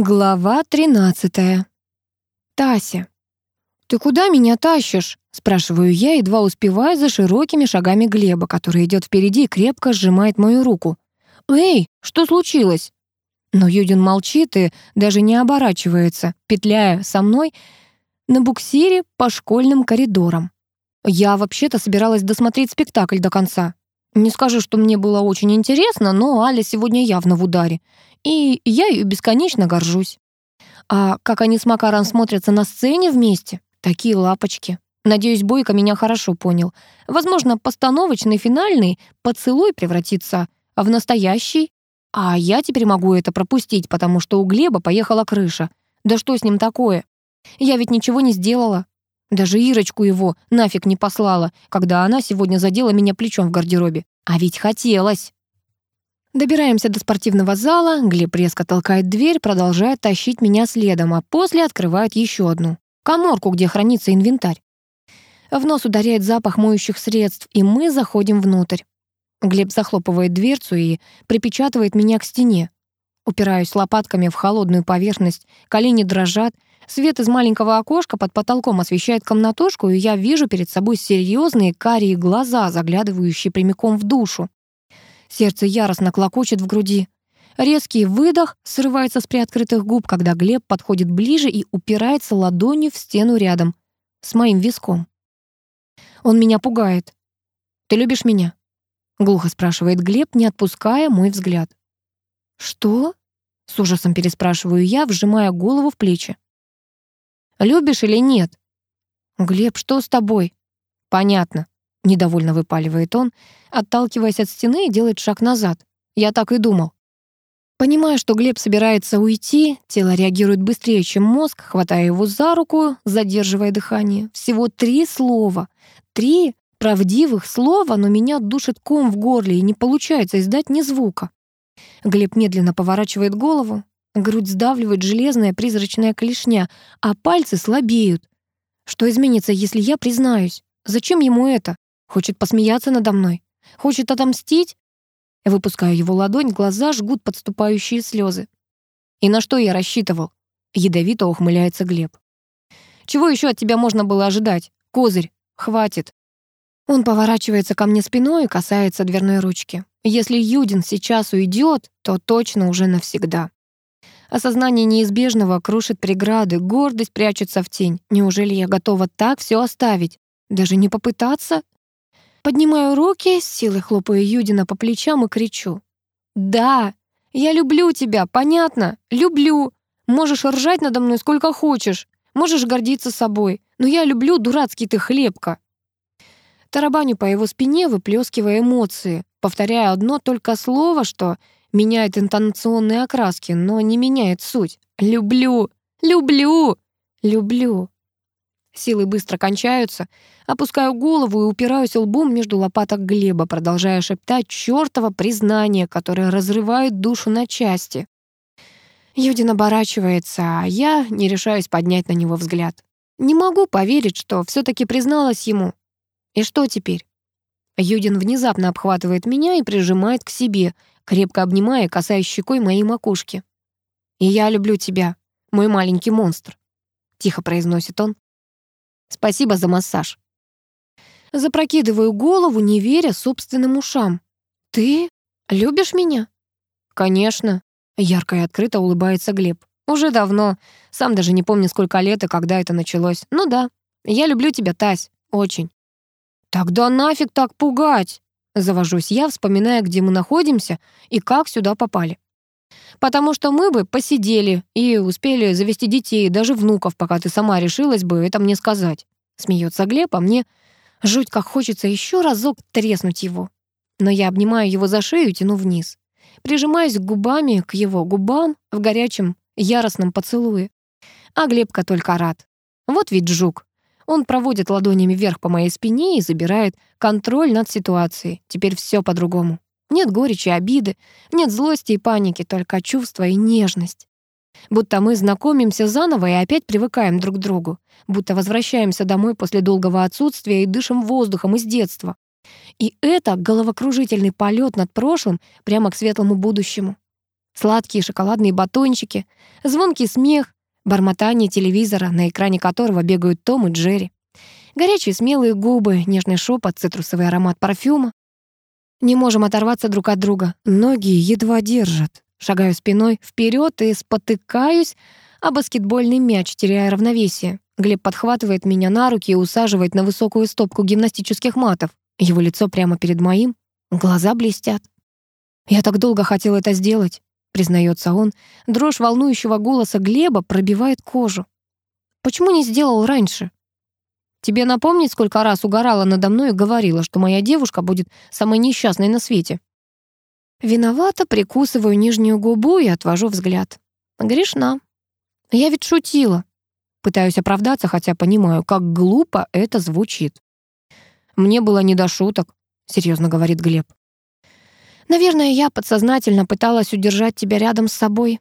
Глава 13. Тася. «Ты куда меня тащишь?» — спрашиваю я, едва успевая за широкими шагами Глеба, который идет впереди и крепко сжимает мою руку. «Эй, что случилось?» Но Юдин молчит и даже не оборачивается, петляя со мной на буксире по школьным коридорам. Я вообще-то собиралась досмотреть спектакль до конца. Не скажу, что мне было очень интересно, но Аля сегодня явно в ударе и я ее бесконечно горжусь. А как они с Макаром смотрятся на сцене вместе, такие лапочки. Надеюсь, Бойко меня хорошо понял. Возможно, постановочный финальный поцелуй превратится в настоящий. А я теперь могу это пропустить, потому что у Глеба поехала крыша. Да что с ним такое? Я ведь ничего не сделала. Даже Ирочку его нафиг не послала, когда она сегодня задела меня плечом в гардеробе. А ведь хотелось. Добираемся до спортивного зала, Глеб резко толкает дверь, продолжает тащить меня следом, а после открывает еще одну. Коморку, где хранится инвентарь. В нос ударяет запах моющих средств, и мы заходим внутрь. Глеб захлопывает дверцу и припечатывает меня к стене. Упираюсь лопатками в холодную поверхность, колени дрожат, свет из маленького окошка под потолком освещает комнатушку, и я вижу перед собой серьезные карие глаза, заглядывающие прямиком в душу. Сердце яростно клокочет в груди. Резкий выдох срывается с приоткрытых губ, когда Глеб подходит ближе и упирается ладонью в стену рядом, с моим виском. Он меня пугает. «Ты любишь меня?» — глухо спрашивает Глеб, не отпуская мой взгляд. «Что?» — с ужасом переспрашиваю я, вжимая голову в плечи. «Любишь или нет?» «Глеб, что с тобой?» «Понятно. Недовольно выпаливает он, отталкиваясь от стены и делает шаг назад. Я так и думал. Понимая, что Глеб собирается уйти, тело реагирует быстрее, чем мозг, хватая его за руку, задерживая дыхание. Всего три слова. Три правдивых слова, но меня душит ком в горле и не получается издать ни звука. Глеб медленно поворачивает голову. Грудь сдавливает железная призрачная клешня, а пальцы слабеют. Что изменится, если я признаюсь? Зачем ему это? Хочет посмеяться надо мной? Хочет отомстить? Выпускаю его ладонь, глаза жгут подступающие слезы. И на что я рассчитывал? Ядовито ухмыляется Глеб. Чего еще от тебя можно было ожидать? Козырь, хватит. Он поворачивается ко мне спиной и касается дверной ручки. Если Юдин сейчас уйдет, то точно уже навсегда. Осознание неизбежного крушит преграды, гордость прячется в тень. Неужели я готова так все оставить? Даже не попытаться? Поднимаю руки, с силой хлопаю Юдина по плечам и кричу. «Да, я люблю тебя, понятно? Люблю. Можешь ржать надо мной сколько хочешь, можешь гордиться собой, но я люблю дурацкий ты хлебка». Тарабаню по его спине, выплескивая эмоции, повторяя одно только слово, что меняет интонационные окраски, но не меняет суть. «Люблю! Люблю! Люблю!» Силы быстро кончаются. Опускаю голову и упираюсь лбом между лопаток Глеба, продолжая шептать чёртово признание, которое разрывает душу на части. Юдин оборачивается, а я не решаюсь поднять на него взгляд. Не могу поверить, что все таки призналась ему. И что теперь? Юдин внезапно обхватывает меня и прижимает к себе, крепко обнимая, касаясь щекой моей макушки. «И я люблю тебя, мой маленький монстр», — тихо произносит он. Спасибо за массаж. Запрокидываю голову, не веря собственным ушам. «Ты любишь меня?» «Конечно», — ярко и открыто улыбается Глеб. «Уже давно. Сам даже не помню, сколько лет и когда это началось. Ну да, я люблю тебя, Тась, очень». «Тогда нафиг так пугать?» Завожусь я, вспоминая, где мы находимся и как сюда попали. Потому что мы бы посидели и успели завести детей, даже внуков, пока ты сама решилась бы это мне сказать. Смеется Глеб, а мне жуть как хочется еще разок треснуть его. Но я обнимаю его за шею и тяну вниз. Прижимаюсь губами к его губам в горячем, яростном поцелуе. А Глебка только рад. Вот ведь жук. Он проводит ладонями вверх по моей спине и забирает контроль над ситуацией. Теперь все по-другому. Нет горечи, обиды, нет злости и паники, только чувства и нежность. Будто мы знакомимся заново и опять привыкаем друг к другу. Будто возвращаемся домой после долгого отсутствия и дышим воздухом из детства. И это головокружительный полет над прошлым прямо к светлому будущему. Сладкие шоколадные батончики, звонкий смех, бормотание телевизора, на экране которого бегают Том и Джерри. Горячие смелые губы, нежный шепот, цитрусовый аромат парфюма. Не можем оторваться друг от друга. Ноги едва держат. Шагаю спиной вперед и спотыкаюсь, а баскетбольный мяч, теряя равновесие. Глеб подхватывает меня на руки и усаживает на высокую стопку гимнастических матов. Его лицо прямо перед моим, глаза блестят. «Я так долго хотел это сделать», — признается он. Дрожь волнующего голоса Глеба пробивает кожу. «Почему не сделал раньше?» «Тебе напомнить, сколько раз угорала надо мной и говорила, что моя девушка будет самой несчастной на свете?» Виновато прикусываю нижнюю губу и отвожу взгляд. Грешна. Я ведь шутила. Пытаюсь оправдаться, хотя понимаю, как глупо это звучит. Мне было не до шуток, серьезно говорит Глеб. Наверное, я подсознательно пыталась удержать тебя рядом с собой.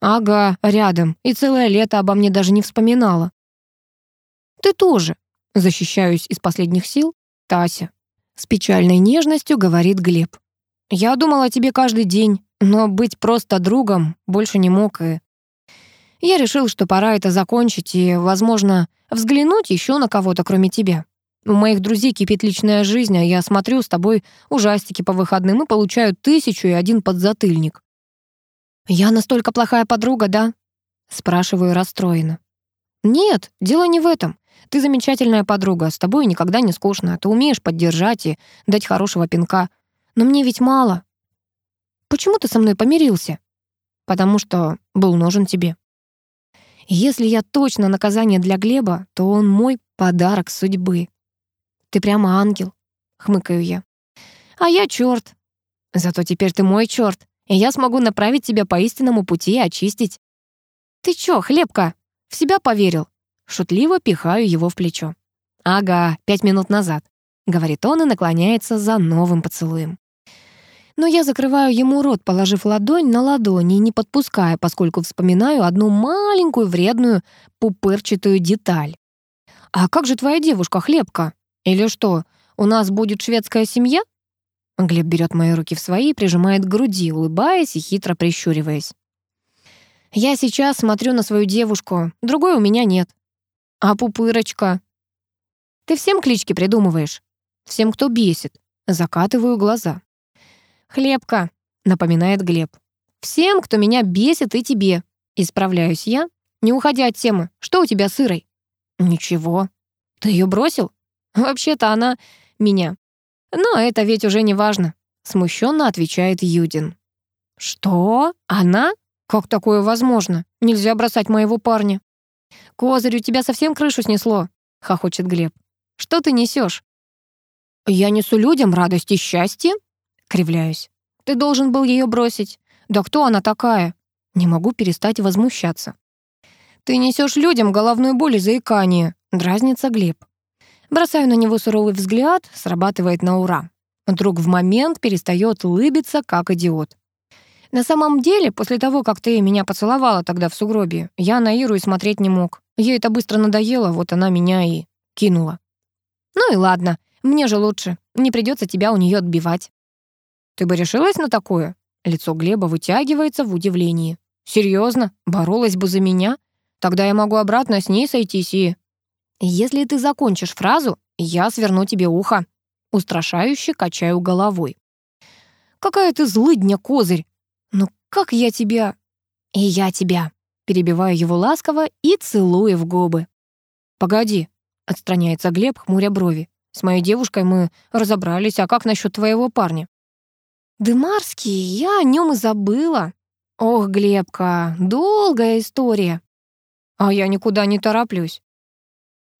Ага, рядом. И целое лето обо мне даже не вспоминала. Ты тоже. Защищаюсь из последних сил. Тася. С печальной нежностью говорит Глеб. Я думал о тебе каждый день, но быть просто другом больше не мог, и... Я решил, что пора это закончить и, возможно, взглянуть еще на кого-то, кроме тебя. У моих друзей кипит личная жизнь, а я смотрю с тобой ужастики по выходным и получаю тысячу и один подзатыльник. «Я настолько плохая подруга, да?» Спрашиваю расстроенно. «Нет, дело не в этом. Ты замечательная подруга, с тобой никогда не скучно. Ты умеешь поддержать и дать хорошего пинка. Но мне ведь мало. Почему ты со мной помирился? Потому что был нужен тебе. Если я точно наказание для Глеба, то он мой подарок судьбы. Ты прямо ангел, хмыкаю я. А я черт. Зато теперь ты мой черт, и я смогу направить тебя по истинному пути и очистить. Ты чё, хлебка, в себя поверил? Шутливо пихаю его в плечо. Ага, пять минут назад, говорит он и наклоняется за новым поцелуем но я закрываю ему рот, положив ладонь на ладони и не подпуская, поскольку вспоминаю одну маленькую вредную пупырчатую деталь. «А как же твоя девушка, Хлебка? Или что, у нас будет шведская семья?» Глеб берет мои руки в свои и прижимает к груди, улыбаясь и хитро прищуриваясь. «Я сейчас смотрю на свою девушку, другой у меня нет. А пупырочка?» «Ты всем клички придумываешь? Всем, кто бесит?» Закатываю глаза. «Хлебка», — напоминает Глеб. «Всем, кто меня бесит, и тебе». Исправляюсь я, не уходя от темы. Что у тебя с Ирой? Ничего. Ты ее бросил? Вообще-то она меня. Но это ведь уже не важно. Смущенно отвечает Юдин. Что? Она? Как такое возможно? Нельзя бросать моего парня. Козырь, у тебя совсем крышу снесло, хохочет Глеб. Что ты несешь? Я несу людям радость и счастье, Кривляюсь. Ты должен был ее бросить. Да кто она такая? Не могу перестать возмущаться. Ты несешь людям головную боль и заикание. Дразнится Глеб. Бросаю на него суровый взгляд, срабатывает на ура. Друг в момент перестает улыбиться, как идиот. На самом деле, после того, как ты меня поцеловала тогда в сугробе, я на Иру и смотреть не мог. Ей это быстро надоело, вот она меня и кинула. Ну и ладно, мне же лучше. Не придется тебя у нее отбивать. Ты бы решилась на такое? Лицо Глеба вытягивается в удивлении. Серьезно? Боролась бы за меня? Тогда я могу обратно с ней сойтись и... Если ты закончишь фразу, я сверну тебе ухо. Устрашающе качаю головой. Какая ты злыдня, козырь! Ну как я тебя... И я тебя. Перебиваю его ласково и целую в губы. Погоди, отстраняется Глеб, хмуря брови. С моей девушкой мы разобрались, а как насчет твоего парня? Дымарский, я о нем и забыла. Ох, Глебка, долгая история. А я никуда не тороплюсь.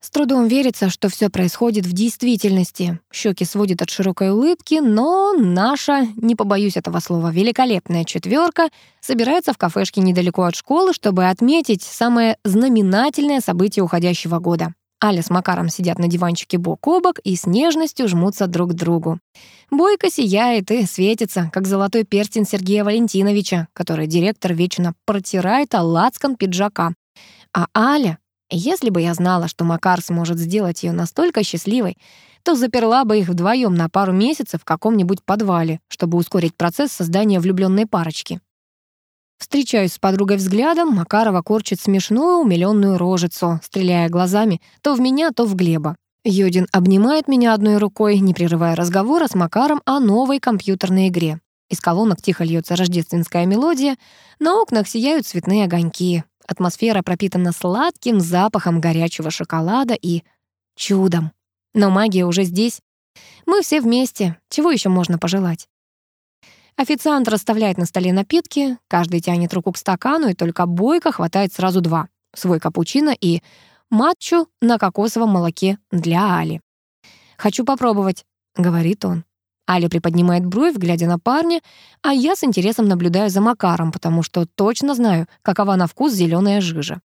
С трудом верится, что все происходит в действительности. Щеки сводят от широкой улыбки, но наша, не побоюсь этого слова, великолепная четверка собирается в кафешке недалеко от школы, чтобы отметить самое знаменательное событие уходящего года. Аля с Макаром сидят на диванчике бок о бок и с нежностью жмутся друг к другу. Бойко сияет и светится, как золотой перстень Сергея Валентиновича, который директор вечно протирает лацкан пиджака. А Аля, если бы я знала, что Макар сможет сделать ее настолько счастливой, то заперла бы их вдвоем на пару месяцев в каком-нибудь подвале, чтобы ускорить процесс создания влюбленной парочки. Встречаюсь с подругой взглядом, Макарова корчит смешную, умилённую рожицу, стреляя глазами то в меня, то в Глеба. Йодин обнимает меня одной рукой, не прерывая разговора с Макаром о новой компьютерной игре. Из колонок тихо льется рождественская мелодия, на окнах сияют цветные огоньки. Атмосфера пропитана сладким запахом горячего шоколада и чудом. Но магия уже здесь. Мы все вместе. Чего еще можно пожелать? Официант расставляет на столе напитки, каждый тянет руку к стакану, и только Бойко хватает сразу два. Свой капучино и матчу на кокосовом молоке для Али. «Хочу попробовать», — говорит он. Аля приподнимает бровь, глядя на парня, а я с интересом наблюдаю за Макаром, потому что точно знаю, какова на вкус зеленая жижа.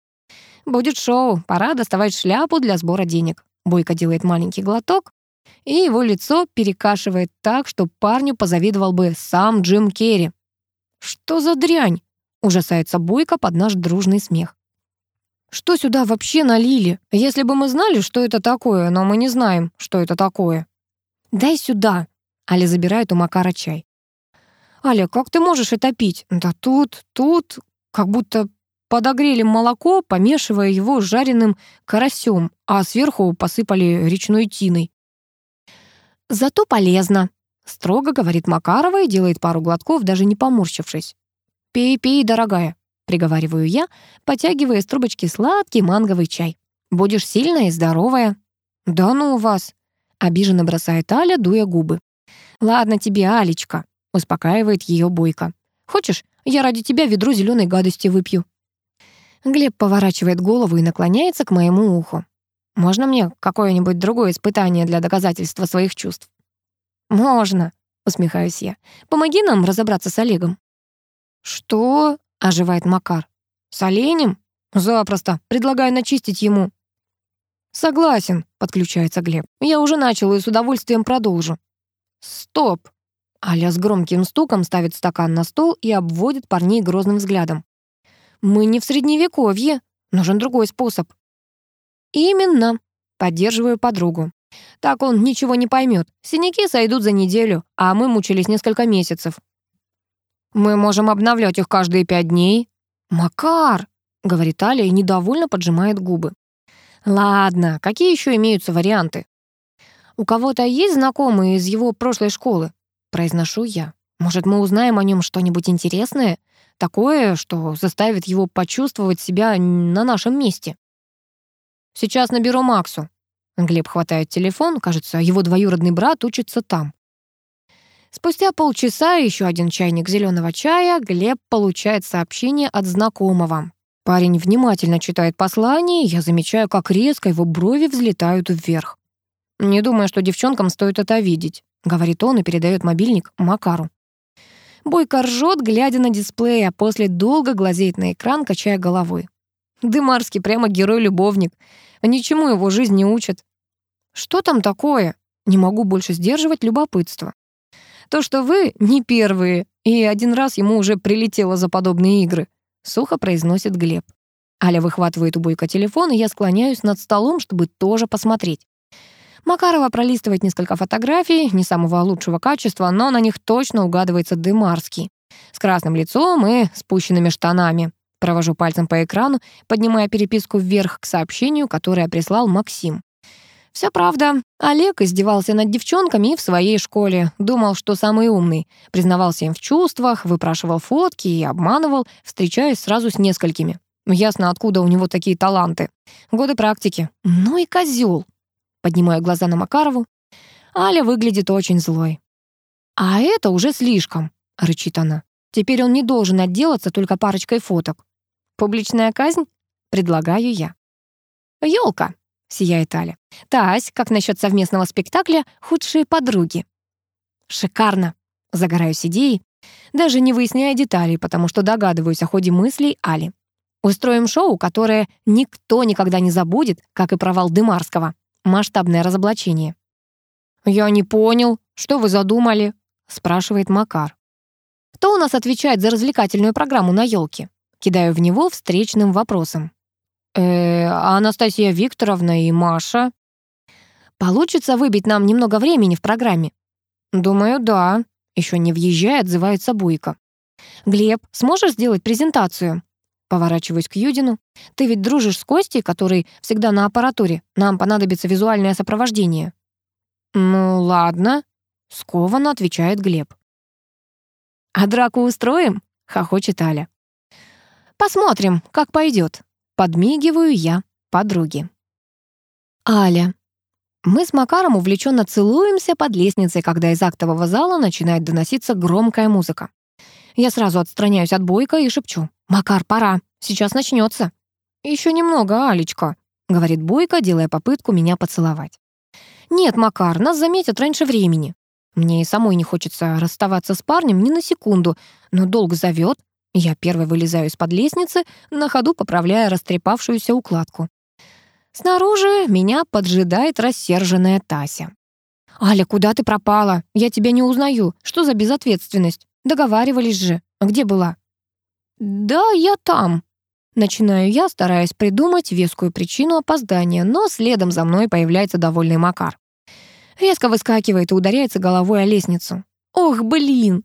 Будет шоу, пора доставать шляпу для сбора денег. Бойко делает маленький глоток, и его лицо перекашивает так, что парню позавидовал бы сам Джим Керри. «Что за дрянь?» — ужасается Бойко под наш дружный смех. «Что сюда вообще налили? Если бы мы знали, что это такое, но мы не знаем, что это такое». «Дай сюда!» — Аля забирает у Макара чай. «Аля, как ты можешь это пить? Да тут, тут, как будто подогрели молоко, помешивая его с жареным карасем, а сверху посыпали речной тиной. «Зато полезно», — строго говорит Макарова и делает пару глотков, даже не поморщившись. «Пей, пей, дорогая», — приговариваю я, потягивая из трубочки сладкий манговый чай. «Будешь сильная и здоровая». «Да ну у вас», — обиженно бросает Аля, дуя губы. «Ладно тебе, Алечка», — успокаивает ее Бойко. «Хочешь, я ради тебя ведро зеленой гадости выпью?» Глеб поворачивает голову и наклоняется к моему уху. Можно мне какое-нибудь другое испытание для доказательства своих чувств? Можно, усмехаюсь я. Помоги нам разобраться с Олегом. Что? оживает Макар. С оленем? Запросто. Предлагаю начистить ему. Согласен, подключается Глеб. Я уже начал и с удовольствием продолжу. Стоп. Аля с громким стуком ставит стакан на стол и обводит парней грозным взглядом. Мы не в средневековье. Нужен другой способ. «Именно», — поддерживаю подругу. «Так он ничего не поймет. Синяки сойдут за неделю, а мы мучились несколько месяцев». «Мы можем обновлять их каждые пять дней». «Макар», — говорит Аля и недовольно поджимает губы. «Ладно, какие еще имеются варианты?» «У кого-то есть знакомые из его прошлой школы?» Произношу я. «Может, мы узнаем о нем что-нибудь интересное? Такое, что заставит его почувствовать себя на нашем месте?» Сейчас наберу Максу». Глеб хватает телефон, кажется, его двоюродный брат учится там. Спустя полчаса еще один чайник зеленого чая Глеб получает сообщение от знакомого. Парень внимательно читает послание, и я замечаю, как резко его брови взлетают вверх. «Не думаю, что девчонкам стоит это видеть», — говорит он и передает мобильник Макару. Бойко ржет, глядя на дисплей, а после долго глазеет на экран, качая головой. Дымарский прямо герой-любовник. Ничему его жизнь не учит. Что там такое? Не могу больше сдерживать любопытство. То, что вы не первые, и один раз ему уже прилетело за подобные игры, сухо произносит Глеб. Аля выхватывает у Бойко телефон, и я склоняюсь над столом, чтобы тоже посмотреть. Макарова пролистывает несколько фотографий, не самого лучшего качества, но на них точно угадывается Дымарский. С красным лицом и спущенными штанами. Провожу пальцем по экрану, поднимая переписку вверх к сообщению, которое прислал Максим. Все правда. Олег издевался над девчонками в своей школе. Думал, что самый умный. Признавался им в чувствах, выпрашивал фотки и обманывал, встречаясь сразу с несколькими. Ясно, откуда у него такие таланты. Годы практики. Ну и козел. Поднимаю глаза на Макарову. Аля выглядит очень злой. «А это уже слишком», — рычит она. «Теперь он не должен отделаться только парочкой фоток. Публичная казнь? Предлагаю я. Ёлка, сияет Аля. Тась, как насчет совместного спектакля «Худшие подруги»? Шикарно. Загораюсь идеей, даже не выясняя деталей, потому что догадываюсь о ходе мыслей Али. Устроим шоу, которое никто никогда не забудет, как и провал Дымарского. Масштабное разоблачение. «Я не понял, что вы задумали?» — спрашивает Макар. «Кто у нас отвечает за развлекательную программу на елке? Кидаю в него встречным вопросом. «Э, Анастасия Викторовна и Маша?» «Получится выбить нам немного времени в программе?» «Думаю, да», — еще не въезжая, отзывается Буйко. «Глеб, сможешь сделать презентацию?» Поворачиваюсь к Юдину. «Ты ведь дружишь с Костей, который всегда на аппаратуре. Нам понадобится визуальное сопровождение». «Ну, ладно», — скованно отвечает Глеб. «А драку устроим?» — хохочет Аля. «Посмотрим, как пойдет. Подмигиваю я подруге. Аля. Мы с Макаром увлеченно целуемся под лестницей, когда из актового зала начинает доноситься громкая музыка. Я сразу отстраняюсь от Бойка и шепчу. «Макар, пора. Сейчас начнется. Еще немного, Алечка», — говорит Бойко, делая попытку меня поцеловать. «Нет, Макар, нас заметят раньше времени. Мне и самой не хочется расставаться с парнем ни на секунду, но долг зовет. Я первой вылезаю из-под лестницы, на ходу поправляя растрепавшуюся укладку. Снаружи меня поджидает рассерженная Тася. «Аля, куда ты пропала? Я тебя не узнаю. Что за безответственность? Договаривались же. Где была?» «Да, я там». Начинаю я, стараясь придумать вескую причину опоздания, но следом за мной появляется довольный Макар. Резко выскакивает и ударяется головой о лестницу. «Ох, блин!»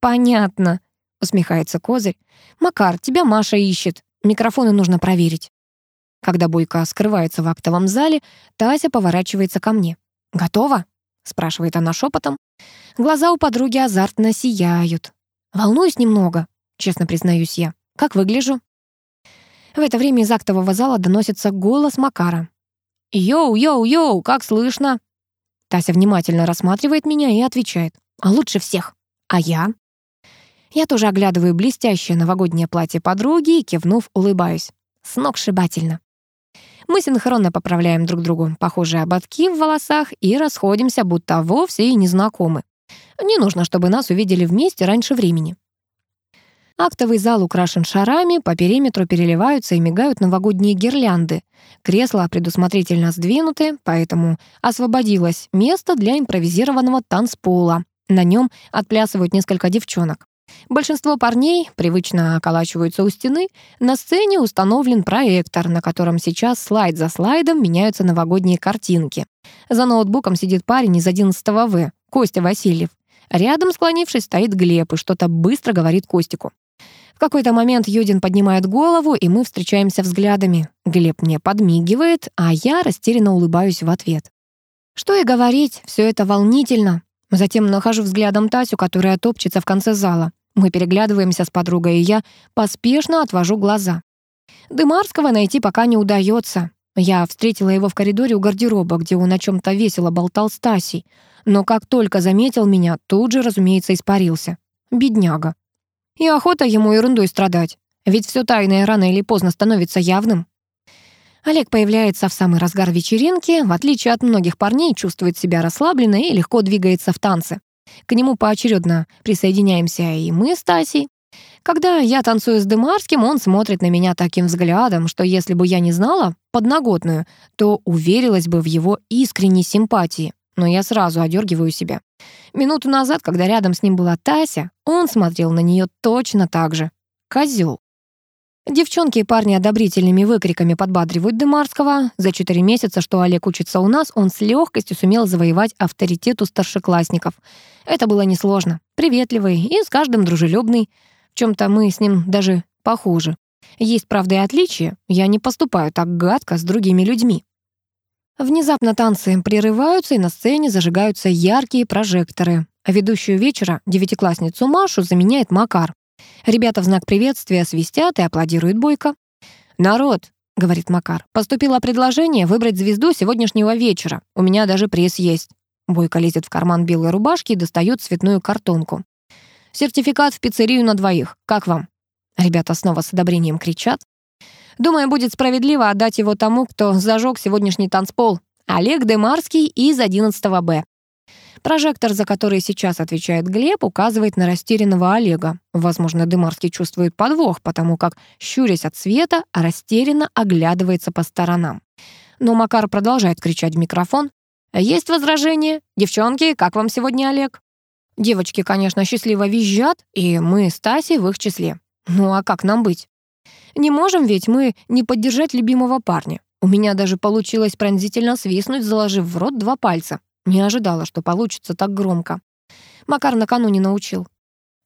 «Понятно», — усмехается Козырь. «Макар, тебя Маша ищет. Микрофоны нужно проверить». Когда Бойко скрывается в актовом зале, Тася поворачивается ко мне. «Готова?» — спрашивает она шепотом. Глаза у подруги азартно сияют. «Волнуюсь немного», — честно признаюсь я. «Как выгляжу?» В это время из актового зала доносится голос Макара. «Йоу-йоу-йоу, как слышно?» Тася внимательно рассматривает меня и отвечает. «А лучше всех. А я?» Я тоже оглядываю блестящее новогоднее платье подруги и, кивнув, улыбаюсь. Сногсшибательно. Мы синхронно поправляем друг другу похожие ободки в волосах и расходимся, будто вовсе и не знакомы. Не нужно, чтобы нас увидели вместе раньше времени. Актовый зал украшен шарами, по периметру переливаются и мигают новогодние гирлянды. Кресла предусмотрительно сдвинуты, поэтому освободилось место для импровизированного танцпола. На нем отплясывают несколько девчонок. Большинство парней привычно околачиваются у стены. На сцене установлен проектор, на котором сейчас слайд за слайдом меняются новогодние картинки. За ноутбуком сидит парень из 11 В, Костя Васильев. Рядом, склонившись, стоит Глеб и что-то быстро говорит Костику. В какой-то момент Юдин поднимает голову, и мы встречаемся взглядами. Глеб мне подмигивает, а я растерянно улыбаюсь в ответ. Что и говорить, все это волнительно. Затем нахожу взглядом Тасю, которая топчется в конце зала. Мы переглядываемся с подругой, и я поспешно отвожу глаза. Дымарского найти пока не удается. Я встретила его в коридоре у гардероба, где он о чем то весело болтал с Тасей. Но как только заметил меня, тут же, разумеется, испарился. Бедняга. И охота ему ерундой страдать. Ведь все тайное рано или поздно становится явным. Олег появляется в самый разгар вечеринки, в отличие от многих парней, чувствует себя расслабленно и легко двигается в танце. К нему поочередно присоединяемся и мы с Тасей. Когда я танцую с Дымарским, он смотрит на меня таким взглядом, что если бы я не знала подноготную, то уверилась бы в его искренней симпатии. Но я сразу одергиваю себя. Минуту назад, когда рядом с ним была Тася, он смотрел на нее точно так же. Козел. Девчонки и парни одобрительными выкриками подбадривают Дымарского. За четыре месяца, что Олег учится у нас, он с легкостью сумел завоевать авторитет у старшеклассников. Это было несложно. Приветливый и с каждым дружелюбный. В чем то мы с ним даже похожи. Есть, правда, и отличия. Я не поступаю так гадко с другими людьми. Внезапно танцы прерываются, и на сцене зажигаются яркие прожекторы. Ведущую вечера, девятиклассницу Машу, заменяет Макар. Ребята в знак приветствия свистят и аплодируют Бойко. «Народ», — говорит Макар, — «поступило предложение выбрать звезду сегодняшнего вечера. У меня даже приз есть». Бойко лезет в карман белой рубашки и достает цветную картонку. «Сертификат в пиццерию на двоих. Как вам?» Ребята снова с одобрением кричат. «Думаю, будет справедливо отдать его тому, кто зажег сегодняшний танцпол. Олег Демарский из 11 Б. Прожектор, за который сейчас отвечает Глеб, указывает на растерянного Олега. Возможно, Дымарский чувствует подвох, потому как, щурясь от света, растерянно оглядывается по сторонам. Но Макар продолжает кричать в микрофон. «Есть возражения? Девчонки, как вам сегодня Олег?» Девочки, конечно, счастливо визжат, и мы с Тасей в их числе. Ну а как нам быть? Не можем ведь мы не поддержать любимого парня. У меня даже получилось пронзительно свистнуть, заложив в рот два пальца. Не ожидала, что получится так громко. Макар накануне научил.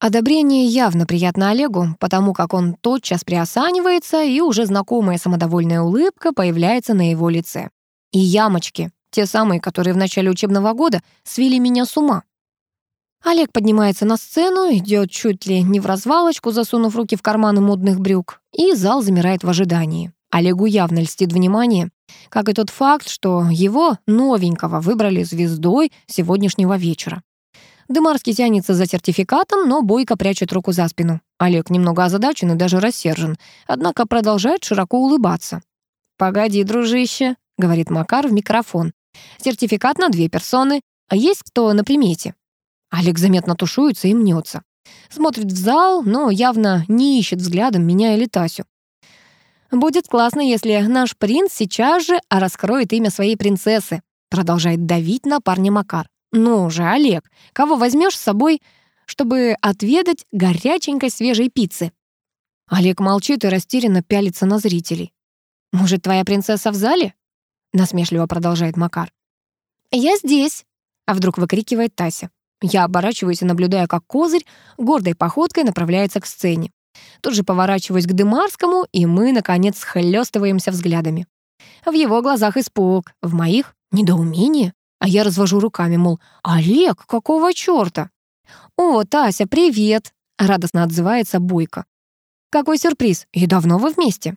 Одобрение явно приятно Олегу, потому как он тотчас приосанивается, и уже знакомая самодовольная улыбка появляется на его лице. И ямочки, те самые, которые в начале учебного года свели меня с ума. Олег поднимается на сцену, идет чуть ли не в развалочку, засунув руки в карманы модных брюк, и зал замирает в ожидании. Олегу явно льстит внимание, как и тот факт, что его новенького выбрали звездой сегодняшнего вечера. Дымарский тянется за сертификатом, но Бойко прячет руку за спину. Олег немного озадачен и даже рассержен, однако продолжает широко улыбаться. «Погоди, дружище», — говорит Макар в микрофон. «Сертификат на две персоны. А есть кто на примете?» Олег заметно тушуется и мнется. Смотрит в зал, но явно не ищет взглядом меня или Тасю. «Будет классно, если наш принц сейчас же раскроет имя своей принцессы», продолжает давить на парня Макар. «Ну же, Олег, кого возьмешь с собой, чтобы отведать горяченькой свежей пиццы?» Олег молчит и растерянно пялится на зрителей. «Может, твоя принцесса в зале?» насмешливо продолжает Макар. «Я здесь!» — а вдруг выкрикивает Тася. Я оборачиваюсь и наблюдаю, как козырь гордой походкой направляется к сцене. Тут же поворачиваюсь к Дымарскому, и мы, наконец, схлёстываемся взглядами. В его глазах испуг, в моих — недоумение. А я развожу руками, мол, «Олег, какого чёрта?» «О, Тася, привет!» — радостно отзывается Бойко. «Какой сюрприз! И давно вы вместе?»